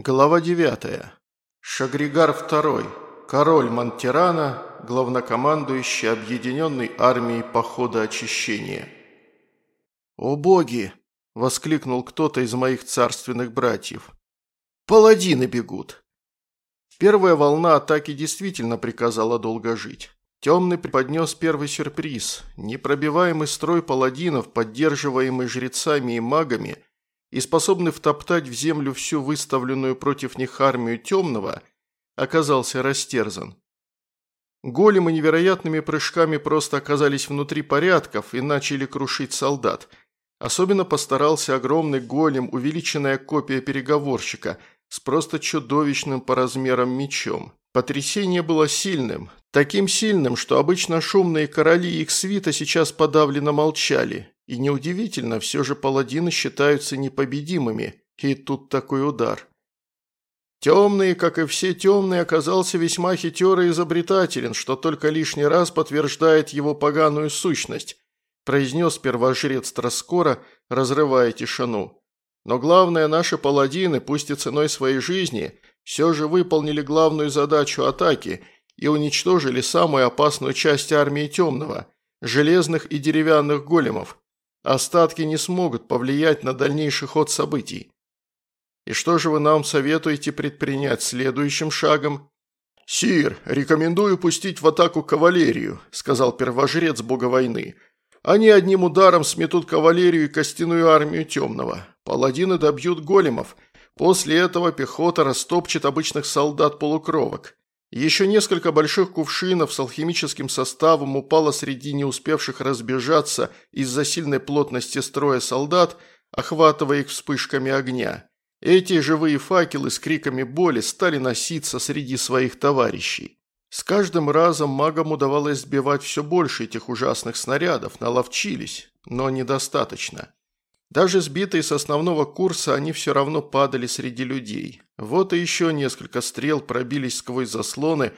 Глава 9. Шагригар II, король Монтерана, главнокомандующий объединенной армией похода очищения. «О боги!» – воскликнул кто-то из моих царственных братьев. «Паладины бегут!» Первая волна атаки действительно приказала долго жить. Темный преподнес первый сюрприз. Непробиваемый строй паладинов, поддерживаемый жрецами и магами – и способный втоптать в землю всю выставленную против них армию темного, оказался растерзан. Големы невероятными прыжками просто оказались внутри порядков и начали крушить солдат. Особенно постарался огромный голем, увеличенная копия переговорщика, с просто чудовищным по размерам мечом. Потрясение было сильным, таким сильным, что обычно шумные короли и их свита сейчас подавленно молчали, и неудивительно, все же паладины считаются непобедимыми, и тут такой удар. Темный, как и все темные, оказался весьма хитер и изобретателен, что только лишний раз подтверждает его поганую сущность, произнес первожрец Троскора, разрывая тишину. Но главное, наши паладины, пусть и ценой своей жизни, все же выполнили главную задачу атаки и уничтожили самую опасную часть армии темного – железных и деревянных големов, Остатки не смогут повлиять на дальнейший ход событий. И что же вы нам советуете предпринять следующим шагом? «Сир, рекомендую пустить в атаку кавалерию», – сказал первожрец бога войны. «Они одним ударом сметут кавалерию и костяную армию темного. Паладины добьют големов. После этого пехота растопчет обычных солдат-полукровок. Еще несколько больших кувшинов с алхимическим составом упало среди не успевших разбежаться из-за сильной плотности строя солдат, охватывая их вспышками огня. Эти живые факелы с криками боли стали носиться среди своих товарищей. С каждым разом магам удавалось сбивать все больше этих ужасных снарядов, наловчились, но недостаточно. Даже сбитые с основного курса, они все равно падали среди людей. Вот и еще несколько стрел пробились сквозь заслоны,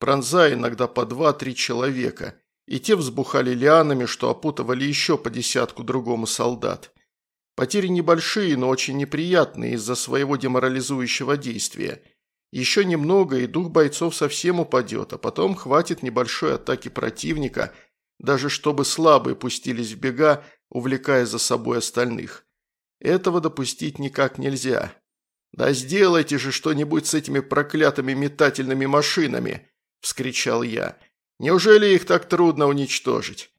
пронзая иногда по два-три человека, и те взбухали лианами, что опутывали еще по десятку другому солдат. Потери небольшие, но очень неприятные из-за своего деморализующего действия. Еще немного, и дух бойцов совсем упадет, а потом хватит небольшой атаки противника, даже чтобы слабые пустились в бега, увлекая за собой остальных. Этого допустить никак нельзя. «Да сделайте же что-нибудь с этими проклятыми метательными машинами!» – вскричал я. «Неужели их так трудно уничтожить?»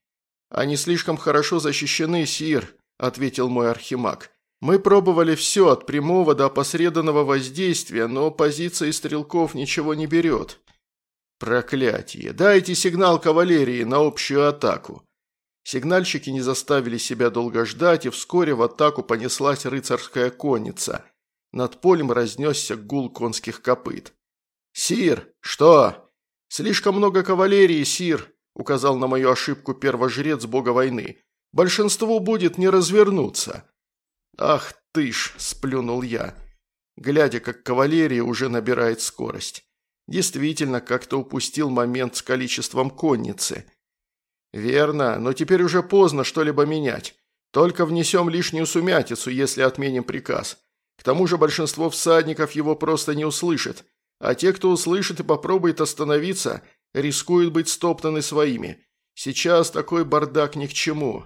«Они слишком хорошо защищены, Сир», – ответил мой архимаг. «Мы пробовали все, от прямого до опосредованного воздействия, но позиция стрелков ничего не берет». «Проклятие! Дайте сигнал кавалерии на общую атаку!» Сигнальщики не заставили себя долго ждать, и вскоре в атаку понеслась рыцарская конница. Над полем разнесся гул конских копыт. «Сир! Что?» «Слишком много кавалерии, Сир!» – указал на мою ошибку первожрец бога войны. «Большинству будет не развернуться». «Ах ты ж!» – сплюнул я, глядя, как кавалерия уже набирает скорость. Действительно, как-то упустил момент с количеством конницы – «Верно, но теперь уже поздно что-либо менять. Только внесем лишнюю сумятицу, если отменим приказ. К тому же большинство всадников его просто не услышит, а те, кто услышит и попробует остановиться, рискуют быть стоптаны своими. Сейчас такой бардак ни к чему».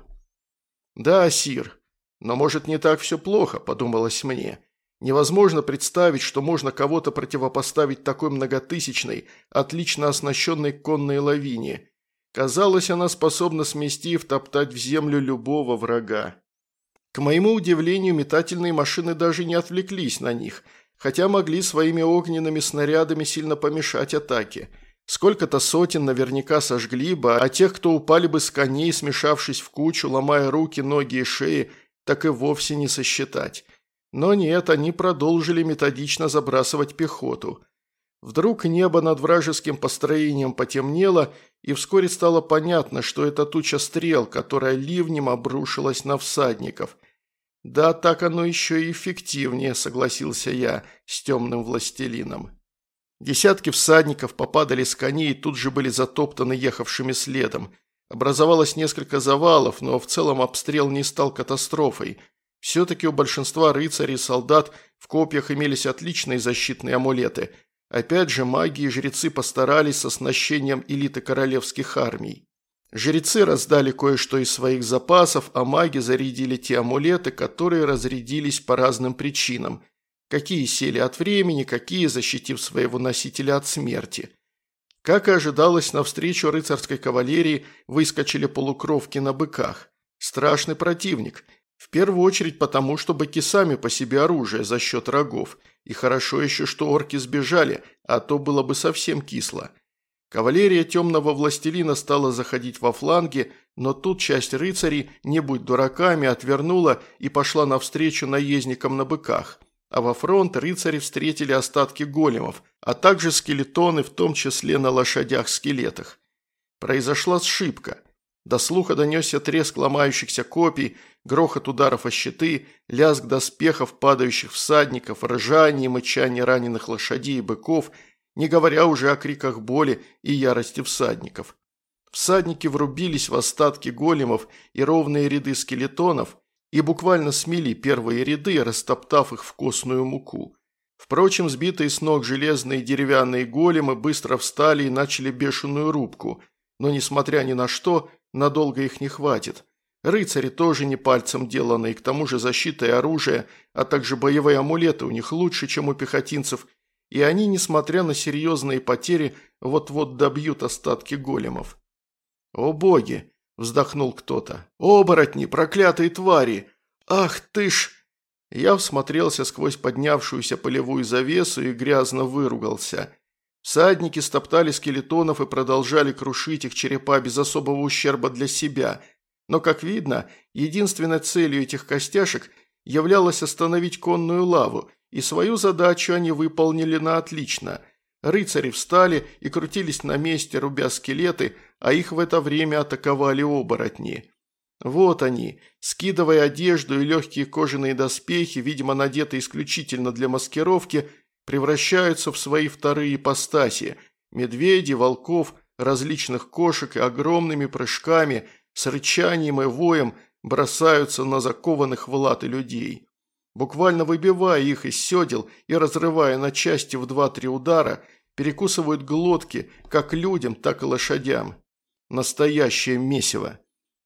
«Да, Сир, но может не так все плохо», – подумалось мне. Невозможно представить, что можно кого-то противопоставить такой многотысячной, отлично оснащенной конной лавине – Казалось, она способна смести и втоптать в землю любого врага. К моему удивлению, метательные машины даже не отвлеклись на них, хотя могли своими огненными снарядами сильно помешать атаке. Сколько-то сотен наверняка сожгли бы, а тех, кто упали бы с коней, смешавшись в кучу, ломая руки, ноги и шеи, так и вовсе не сосчитать. Но нет, они продолжили методично забрасывать пехоту. Вдруг небо над вражеским построением потемнело, и вскоре стало понятно, что это туча стрел, которая ливнем обрушилась на всадников. «Да, так оно еще и эффективнее», – согласился я с темным властелином. Десятки всадников попадали с коней и тут же были затоптаны ехавшими следом. Образовалось несколько завалов, но в целом обстрел не стал катастрофой. Все-таки у большинства рыцарей и солдат в копьях имелись отличные защитные амулеты. Опять же, маги и жрецы постарались с оснащением элиты королевских армий. Жрецы раздали кое-что из своих запасов, а маги зарядили те амулеты, которые разрядились по разным причинам. Какие сели от времени, какие, защитив своего носителя от смерти. Как и ожидалось, навстречу рыцарской кавалерии выскочили полукровки на быках. Страшный противник. В первую очередь потому, что быки сами по себе оружие за счет рогов. И хорошо еще, что орки сбежали, а то было бы совсем кисло. Кавалерия темного властелина стала заходить во фланги, но тут часть рыцарей, не будь дураками, отвернула и пошла навстречу наездникам на быках. А во фронт рыцари встретили остатки големов, а также скелетоны, в том числе на лошадях-скелетах. Произошла сшибка – до слуха донесся треск ломающихся копий, грохот ударов о щиты, лязг доспехов падающих всадников, ржание и мычание раненых лошадей и быков, не говоря уже о криках боли и ярости всадников. Всадники врубились в остатки големов и ровные ряды скелетонов и буквально смели первые ряды, растоптав их в костную муку. Впрочем, сбитые с ног железные деревянные големы быстро встали и начали бешеную рубку, но, несмотря ни на что, Надолго их не хватит. Рыцари тоже не пальцем деланы, и к тому же защита и оружие, а также боевые амулеты у них лучше, чем у пехотинцев, и они, несмотря на серьезные потери, вот-вот добьют остатки големов. «О боги!» – вздохнул кто-то. «Оборотни, проклятые твари! Ах ты ж!» Я всмотрелся сквозь поднявшуюся полевую завесу и грязно выругался – Всадники стоптали скелетонов и продолжали крушить их черепа без особого ущерба для себя. Но, как видно, единственной целью этих костяшек являлось остановить конную лаву, и свою задачу они выполнили на отлично. Рыцари встали и крутились на месте, рубя скелеты, а их в это время атаковали оборотни. Вот они, скидывая одежду и легкие кожаные доспехи, видимо, надетые исключительно для маскировки – превращаются в свои вторые ипостаси – медведей, волков, различных кошек и огромными прыжками, с рычанием и воем бросаются на закованных в латы людей. Буквально выбивая их из седел и разрывая на части в два-три удара, перекусывают глотки как людям, так и лошадям. Настоящее месиво.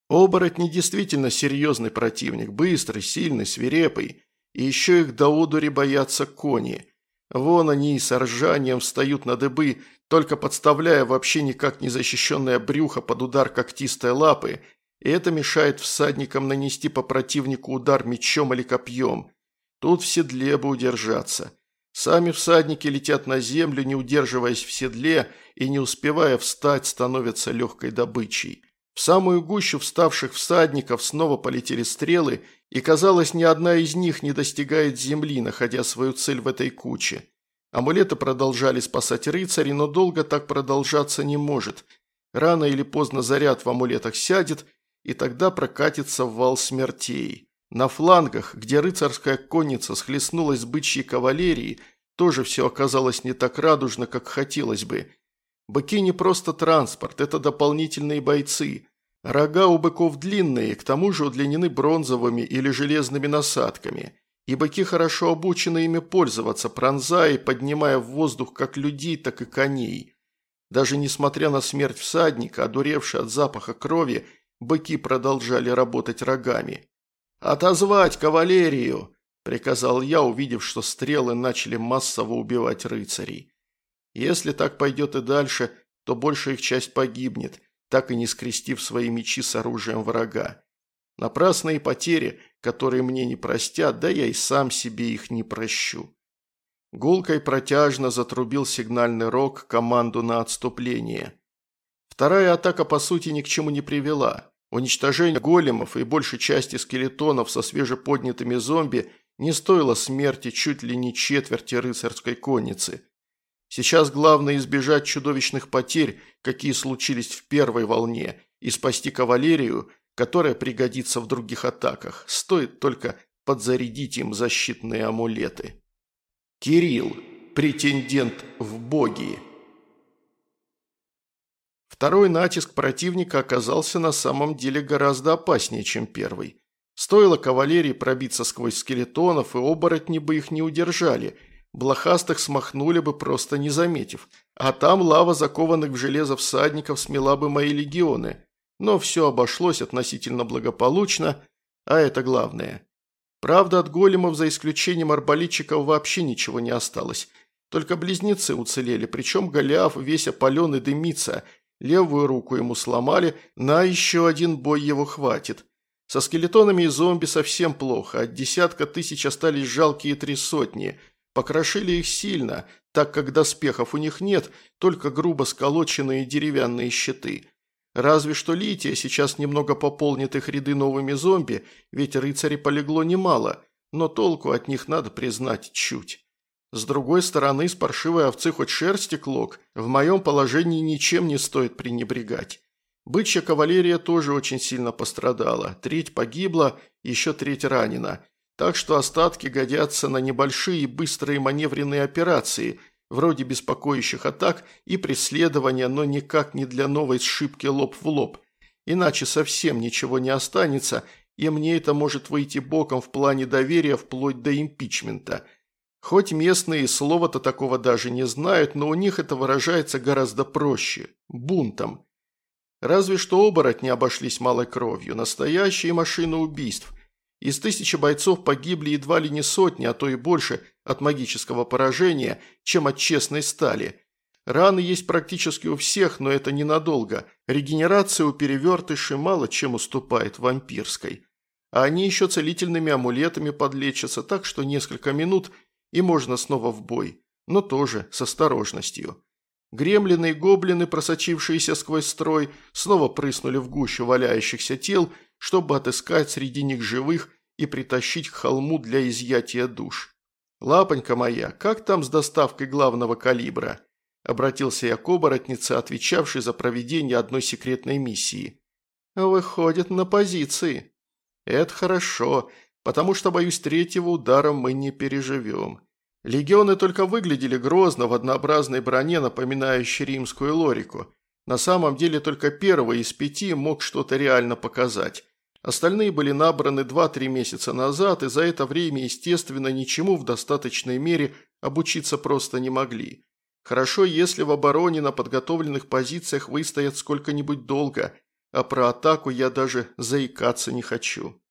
Оборотни действительно серьезный противник, быстрый, сильный, свирепый. И еще их до одури боятся кони – Вон они с ржанием встают на дыбы, только подставляя вообще никак не защищенное брюхо под удар когтистой лапы, и это мешает всадникам нанести по противнику удар мечом или копьем. Тут в седле бы удержаться. Сами всадники летят на землю, не удерживаясь в седле, и не успевая встать, становятся легкой добычей. В самую гущу вставших всадников снова полетели стрелы, и, казалось, ни одна из них не достигает земли, находя свою цель в этой куче. Амулеты продолжали спасать рыцари, но долго так продолжаться не может. Рано или поздно заряд в амулетах сядет, и тогда прокатится вал смертей. На флангах, где рыцарская конница схлестнулась с бычьей кавалерией, тоже все оказалось не так радужно, как хотелось бы – Быки не просто транспорт, это дополнительные бойцы. Рога у быков длинные, к тому же удлинены бронзовыми или железными насадками. И быки хорошо обучены ими пользоваться, пронзая и поднимая в воздух как людей, так и коней. Даже несмотря на смерть всадника, одуревший от запаха крови, быки продолжали работать рогами. «Отозвать кавалерию!» – приказал я, увидев, что стрелы начали массово убивать рыцарей. Если так пойдет и дальше, то большая их часть погибнет, так и не скрестив свои мечи с оружием врага. Напрасные потери, которые мне не простят, да я и сам себе их не прощу. Гулкой протяжно затрубил сигнальный рог команду на отступление. Вторая атака, по сути, ни к чему не привела. Уничтожение големов и большей части скелетонов со свежеподнятыми зомби не стоило смерти чуть ли не четверти рыцарской конницы. Сейчас главное избежать чудовищных потерь, какие случились в первой волне, и спасти кавалерию, которая пригодится в других атаках. Стоит только подзарядить им защитные амулеты. Кирилл, претендент в боги. Второй натиск противника оказался на самом деле гораздо опаснее, чем первый. Стоило кавалерии пробиться сквозь скелетонов, и оборотни бы их не удержали. Блохастых смахнули бы, просто не заметив. А там лава закованных в железо всадников смела бы мои легионы. Но все обошлось относительно благополучно, а это главное. Правда, от големов, за исключением арбалетчиков, вообще ничего не осталось. Только близнецы уцелели, причем Голиаф весь опаленный дымится. Левую руку ему сломали, на еще один бой его хватит. Со скелетонами и зомби совсем плохо, от десятка тысяч остались жалкие три сотни. Покрошили их сильно, так как доспехов у них нет, только грубо сколоченные деревянные щиты. Разве что Лития сейчас немного пополнит их ряды новыми зомби, ведь рыцарей полегло немало, но толку от них надо признать чуть. С другой стороны, с паршивой овцы хоть шерсти клок, в моем положении ничем не стоит пренебрегать. Бычья кавалерия тоже очень сильно пострадала. Треть погибла, еще треть ранена. Так что остатки годятся на небольшие быстрые маневренные операции, вроде беспокоящих атак и преследования, но никак не для новой сшибки лоб в лоб. Иначе совсем ничего не останется, и мне это может выйти боком в плане доверия вплоть до импичмента. Хоть местные слова-то такого даже не знают, но у них это выражается гораздо проще – бунтом. Разве что оборотни обошлись малой кровью, настоящие машины убийств. Из тысячи бойцов погибли едва ли не сотни, а то и больше от магического поражения, чем от честной стали. Раны есть практически у всех, но это ненадолго. Регенерация у перевертышей мало чем уступает вампирской. А они еще целительными амулетами подлечатся, так что несколько минут и можно снова в бой, но тоже с осторожностью. Гремлины и гоблины, просочившиеся сквозь строй, снова прыснули в гущу валяющихся тел, чтобы отыскать среди них живых и притащить к холму для изъятия душ. «Лапонька моя, как там с доставкой главного калибра?» – обратился я к оборотнице, отвечавшей за проведение одной секретной миссии. «Выходит, на позиции». «Это хорошо, потому что, боюсь, третьего удара мы не переживем. Легионы только выглядели грозно в однообразной броне, напоминающей римскую лорику. На самом деле только первый из пяти мог что-то реально показать. Остальные были набраны 2-3 месяца назад, и за это время, естественно, ничему в достаточной мере обучиться просто не могли. Хорошо, если в обороне на подготовленных позициях выстоят сколько-нибудь долго, а про атаку я даже заикаться не хочу.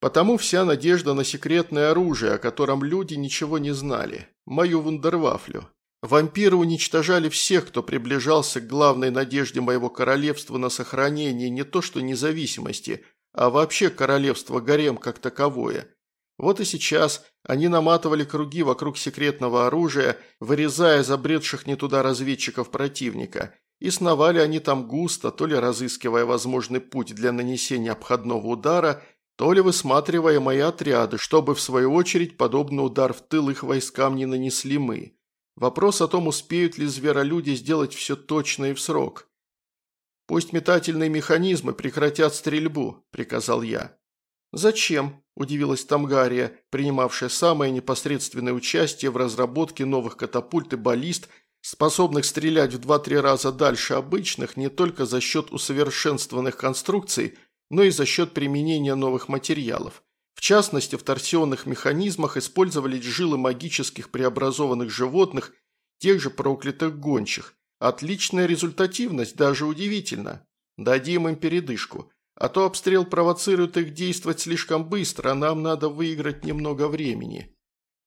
Потому вся надежда на секретное оружие, о котором люди ничего не знали. Мою вундервафлю. Вампиры уничтожали всех, кто приближался к главной надежде моего королевства на сохранение не то что независимости, а вообще королевства гарем как таковое. Вот и сейчас они наматывали круги вокруг секретного оружия, вырезая забредших не туда разведчиков противника. И сновали они там густо, то ли разыскивая возможный путь для нанесения обходного удара, то ли высматривая мои отряды, чтобы, в свою очередь, подобный удар в тыл их войскам не нанесли мы. Вопрос о том, успеют ли зверолюди сделать все точно и в срок. «Пусть метательные механизмы прекратят стрельбу», – приказал я. «Зачем?» – удивилась Тамгария, принимавшая самое непосредственное участие в разработке новых катапульт и баллист, способных стрелять в два-три раза дальше обычных не только за счет усовершенствованных конструкций – но и за счет применения новых материалов. В частности, в торсионных механизмах использовались жилы магических преобразованных животных, тех же проклятых гончих. Отличная результативность, даже удивительно. Дадим им передышку. А то обстрел провоцирует их действовать слишком быстро, а нам надо выиграть немного времени.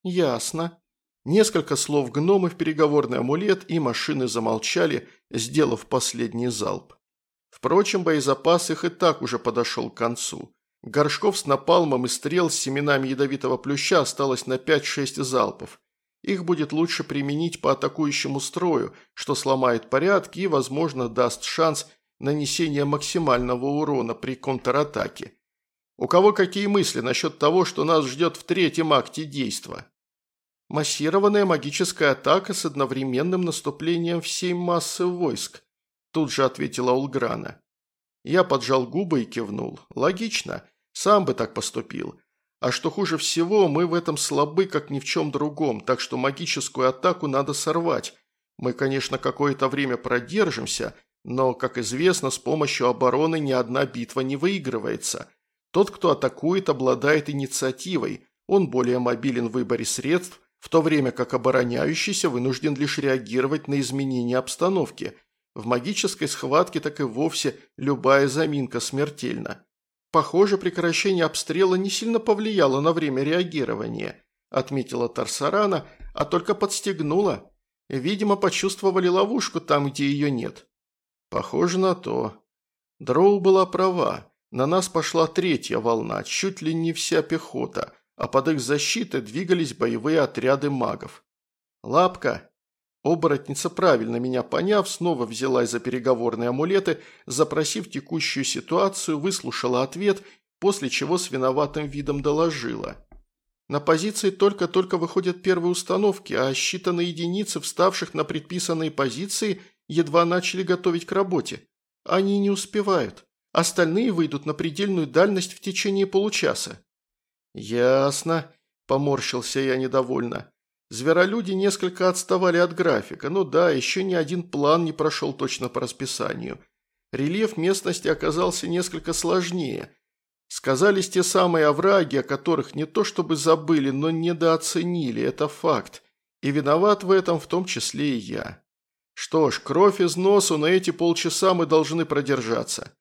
Ясно. Несколько слов гномы в переговорный амулет, и машины замолчали, сделав последний залп. Впрочем, боезапас их и так уже подошел к концу. Горшков с напалмом и стрел с семенами ядовитого плюща осталось на 5-6 залпов. Их будет лучше применить по атакующему строю, что сломает порядки и, возможно, даст шанс нанесения максимального урона при контратаке. У кого какие мысли насчет того, что нас ждет в третьем акте действа? Массированная магическая атака с одновременным наступлением всей массы войск. Тут же ответила Улграна. Я поджал губы и кивнул. Логично. Сам бы так поступил. А что хуже всего, мы в этом слабы, как ни в чем другом, так что магическую атаку надо сорвать. Мы, конечно, какое-то время продержимся, но, как известно, с помощью обороны ни одна битва не выигрывается. Тот, кто атакует, обладает инициативой, он более мобилен в выборе средств, в то время как обороняющийся вынужден лишь реагировать на изменения обстановки. В магической схватке так и вовсе любая заминка смертельна. Похоже, прекращение обстрела не сильно повлияло на время реагирования, отметила Тарсарана, а только подстегнула. Видимо, почувствовали ловушку там, где ее нет. Похоже на то. Дроу была права. На нас пошла третья волна, чуть ли не вся пехота, а под их защитой двигались боевые отряды магов. «Лапка!» Оборотница, правильно меня поняв, снова взялась за переговорные амулеты, запросив текущую ситуацию, выслушала ответ, после чего с виноватым видом доложила. На позиции только-только выходят первые установки, а считанные единицы, вставших на предписанные позиции, едва начали готовить к работе. Они не успевают. Остальные выйдут на предельную дальность в течение получаса». «Ясно», – поморщился я недовольно. Зверолюди несколько отставали от графика, но да, еще ни один план не прошел точно по расписанию. Рельеф местности оказался несколько сложнее. Сказались те самые овраги, о которых не то чтобы забыли, но недооценили, это факт. И виноват в этом в том числе и я. Что ж, кровь из носу, на эти полчаса мы должны продержаться.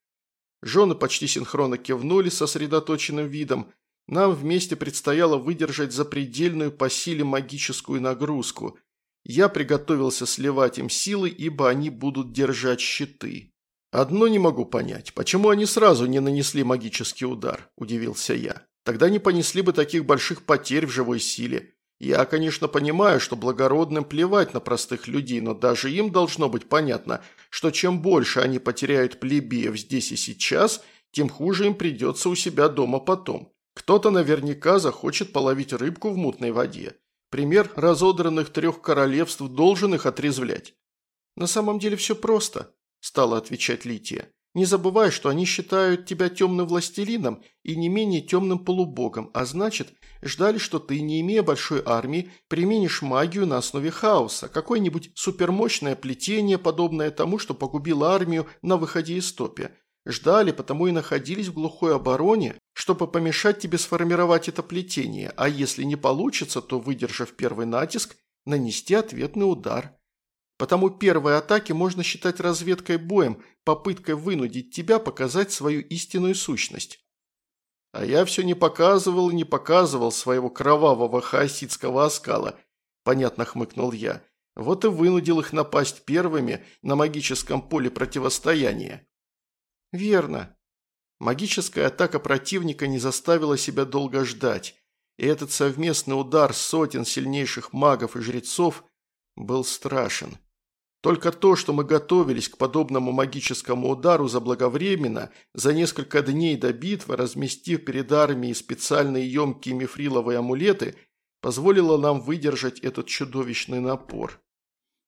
Жены почти синхронно кивнули сосредоточенным видом. Нам вместе предстояло выдержать запредельную по силе магическую нагрузку. Я приготовился сливать им силы, ибо они будут держать щиты. «Одно не могу понять, почему они сразу не нанесли магический удар?» – удивился я. «Тогда не понесли бы таких больших потерь в живой силе. Я, конечно, понимаю, что благородным плевать на простых людей, но даже им должно быть понятно, что чем больше они потеряют плебеев здесь и сейчас, тем хуже им придется у себя дома потом. Кто-то наверняка захочет половить рыбку в мутной воде. Пример разодранных трех королевств должен их отрезвлять. «На самом деле все просто», – стала отвечать Лития. Не забывай, что они считают тебя темным властелином и не менее темным полубогом, а значит, ждали, что ты, не имея большой армии, применишь магию на основе хаоса, какое-нибудь супермощное плетение, подобное тому, что погубило армию на выходе из топи. Ждали, потому и находились в глухой обороне, чтобы помешать тебе сформировать это плетение, а если не получится, то, выдержав первый натиск, нанести ответный удар. Потому первые атаки можно считать разведкой боем, попыткой вынудить тебя показать свою истинную сущность. А я все не показывал и не показывал своего кровавого хаоситского оскала, понятно хмыкнул я. Вот и вынудил их напасть первыми на магическом поле противостояния. Верно. Магическая атака противника не заставила себя долго ждать, и этот совместный удар сотен сильнейших магов и жрецов был страшен. Только то, что мы готовились к подобному магическому удару заблаговременно, за несколько дней до битвы, разместив перед армией специальные емкие мифриловые амулеты, позволило нам выдержать этот чудовищный напор.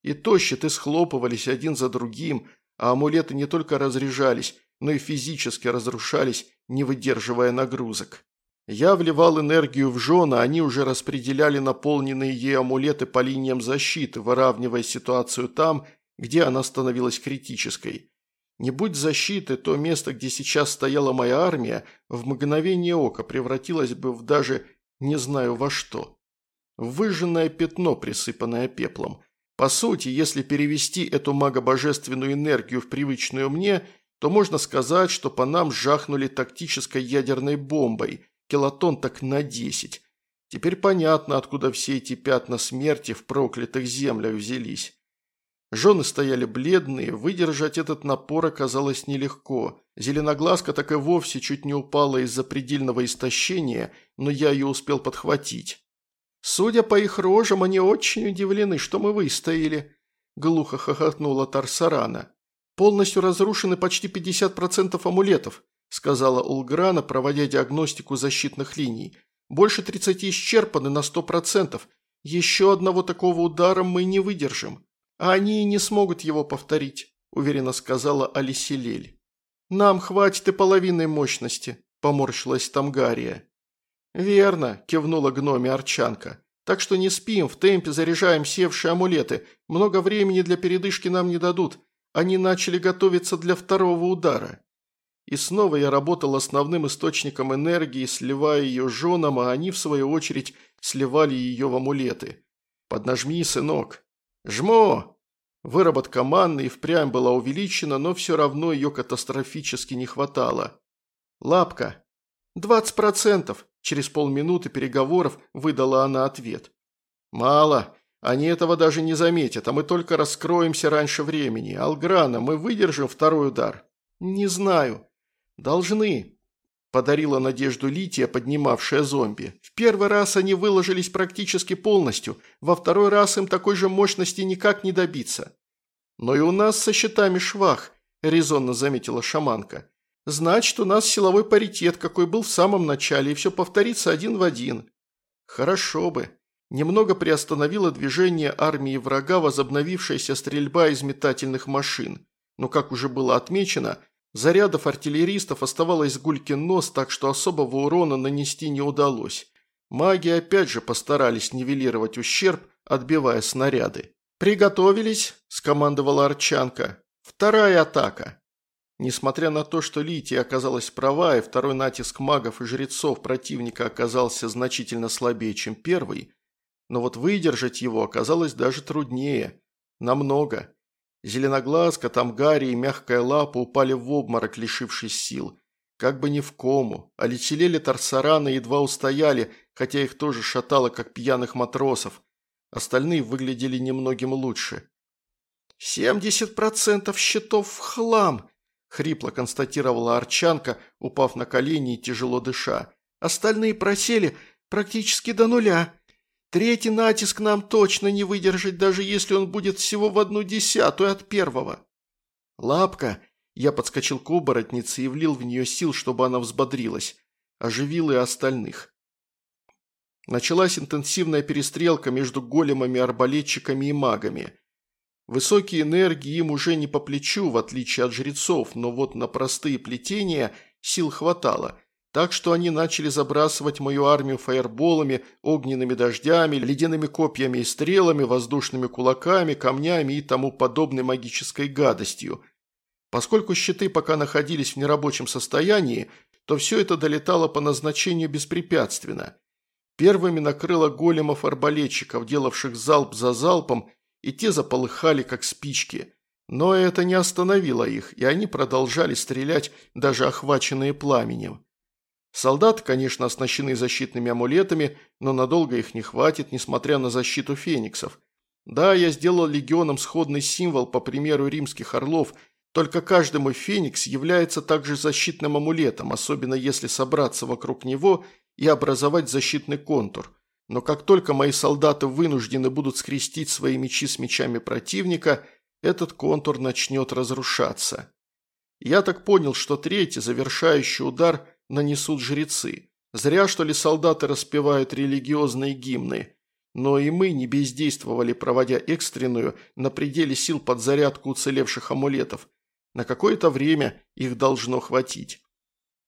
И то щиты схлопывались один за другим, а амулеты не только разряжались, но и физически разрушались, не выдерживая нагрузок. Я вливал энергию в жена, они уже распределяли наполненные ей амулеты по линиям защиты, выравнивая ситуацию там, где она становилась критической. Не будь защиты, то место, где сейчас стояла моя армия, в мгновение ока превратилось бы в даже не знаю во что. Выжженное пятно, присыпанное пеплом. По сути, если перевести эту магобожественную энергию в привычную мне, то можно сказать, что по нам жахнули тактической ядерной бомбой – килотон так на десять. Теперь понятно, откуда все эти пятна смерти в проклятых землях взялись. Жены стояли бледные, выдержать этот напор оказалось нелегко. Зеленоглазка так и вовсе чуть не упала из-за предельного истощения, но я ее успел подхватить. «Судя по их рожам, они очень удивлены, что мы выстояли», – глухо хохотнула Тарсарана. «Полностью разрушены почти 50% амулетов сказала Улграна, проводя диагностику защитных линий. «Больше 30 исчерпаны на 100%. Еще одного такого удара мы не выдержим. А они и не смогут его повторить», – уверенно сказала Алиселель. «Нам хватит и половины мощности», – поморщилась Тамгария. «Верно», – кивнула гноме Арчанка. «Так что не спим, в темпе заряжаем севшие амулеты. Много времени для передышки нам не дадут. Они начали готовиться для второго удара». И снова я работал основным источником энергии, сливая ее женам, а они, в свою очередь, сливали ее в амулеты. «Поднажми, сынок». «Жмо!» Выработка манны и впрямь была увеличена, но все равно ее катастрофически не хватало. «Лапка». «Двадцать процентов», – через полминуты переговоров выдала она ответ. «Мало. Они этого даже не заметят, а мы только раскроемся раньше времени. Алграна, мы выдержим второй удар?» «Не знаю». «Должны», – подарила надежду Лития, поднимавшая зомби. «В первый раз они выложились практически полностью, во второй раз им такой же мощности никак не добиться». «Но и у нас со щитами швах», – резонно заметила шаманка. «Значит, у нас силовой паритет, какой был в самом начале, и все повторится один в один». «Хорошо бы», Немного приостановила движение армии врага возобновившаяся стрельба из метательных машин. Но, как уже было отмечено, Зарядов артиллеристов оставалось гулькин нос, так что особого урона нанести не удалось. Маги опять же постарались нивелировать ущерб, отбивая снаряды. «Приготовились», – скомандовала Арчанка. «Вторая атака». Несмотря на то, что Лития оказалась права, и второй натиск магов и жрецов противника оказался значительно слабее, чем первый, но вот выдержать его оказалось даже труднее. Намного. Зеленоглазка, Тамгари и мягкая лапа упали в обморок, лишившись сил. Как бы не в кому, а летелели Тарсараны едва устояли, хотя их тоже шатало, как пьяных матросов. Остальные выглядели немногим лучше. «Семьдесят процентов счетов в хлам!» – хрипло констатировала Арчанка, упав на колени и тяжело дыша. «Остальные просели практически до нуля. Третий натиск нам точно не выдержать, даже если он будет всего в одну десятую от первого. Лапка. Я подскочил к оборотнице и влил в нее сил, чтобы она взбодрилась. Оживил и остальных. Началась интенсивная перестрелка между големами-арбалетчиками и магами. Высокие энергии им уже не по плечу, в отличие от жрецов, но вот на простые плетения сил хватало – так что они начали забрасывать мою армию фаерболами, огненными дождями, ледяными копьями и стрелами, воздушными кулаками, камнями и тому подобной магической гадостью. Поскольку щиты пока находились в нерабочем состоянии, то все это долетало по назначению беспрепятственно. Первыми накрыло големов-арбалетчиков, делавших залп за залпом, и те заполыхали, как спички. Но это не остановило их, и они продолжали стрелять, даже охваченные пламенем. Солдаты, конечно, оснащены защитными амулетами, но надолго их не хватит, несмотря на защиту фениксов. Да, я сделал легионам сходный символ, по примеру римских орлов, только каждый мой феникс является также защитным амулетом, особенно если собраться вокруг него и образовать защитный контур. Но как только мои солдаты вынуждены будут скрестить свои мечи с мечами противника, этот контур начнет разрушаться. Я так понял, что третий, завершающий удар – нанесут жрецы. Зря, что ли, солдаты распевают религиозные гимны. Но и мы не бездействовали, проводя экстренную, на пределе сил подзарядку уцелевших амулетов. На какое-то время их должно хватить.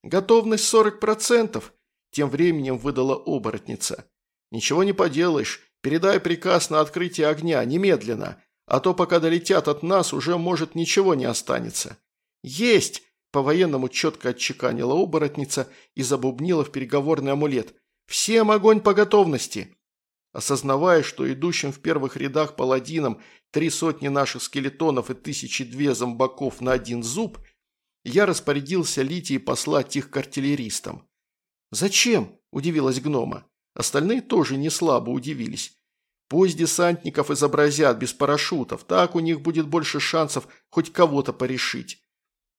«Готовность сорок процентов», – тем временем выдала оборотница. «Ничего не поделаешь. Передай приказ на открытие огня, немедленно. А то, пока долетят от нас, уже, может, ничего не останется». «Есть!» По-военному четко отчеканила оборотница и забубнила в переговорный амулет. «Всем огонь по готовности!» Осознавая, что идущим в первых рядах паладинам три сотни наших скелетонов и тысячи две зомбаков на один зуб, я распорядился Литии послать их к артиллеристам. «Зачем?» – удивилась гнома. Остальные тоже не слабо удивились. Пусть десантников изобразят без парашютов, так у них будет больше шансов хоть кого-то порешить.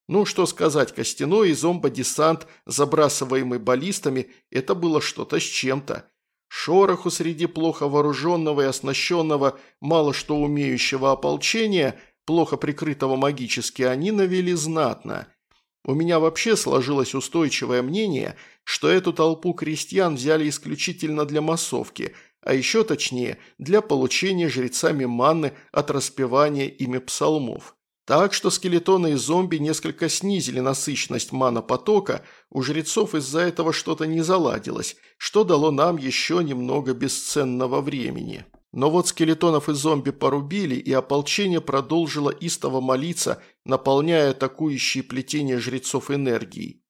Ну, что сказать, костяной и зомбодесант, забрасываемый баллистами, это было что-то с чем-то. Шороху среди плохо вооруженного и оснащенного, мало что умеющего ополчения, плохо прикрытого магически, они навели знатно. У меня вообще сложилось устойчивое мнение, что эту толпу крестьян взяли исключительно для массовки, а еще точнее, для получения жрецами манны от распевания ими псалмов. Так что скелетоны и зомби несколько снизили насыщенность мана-потока, у жрецов из-за этого что-то не заладилось, что дало нам еще немного бесценного времени. Но вот скелетонов и зомби порубили, и ополчение продолжило истово молиться, наполняя атакующие плетения жрецов энергией.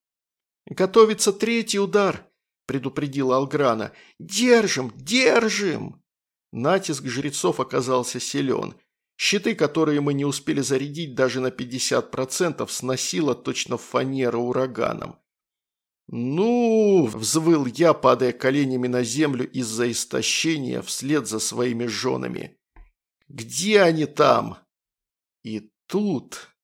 «Готовится третий удар!» – предупредила Алграна. «Держим! Держим!» Натиск жрецов оказался силен. Щиты, которые мы не успели зарядить даже на 50%, сносило точно фанеру ураганом. «Ну!» – взвыл я, падая коленями на землю из-за истощения вслед за своими женами. «Где они там?» И тут...